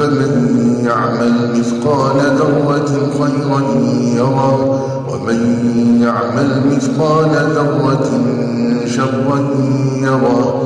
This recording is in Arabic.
فمن يعمل مثقال ذرة خيرا يره ومن يعمل مثقال ذرة شرا يره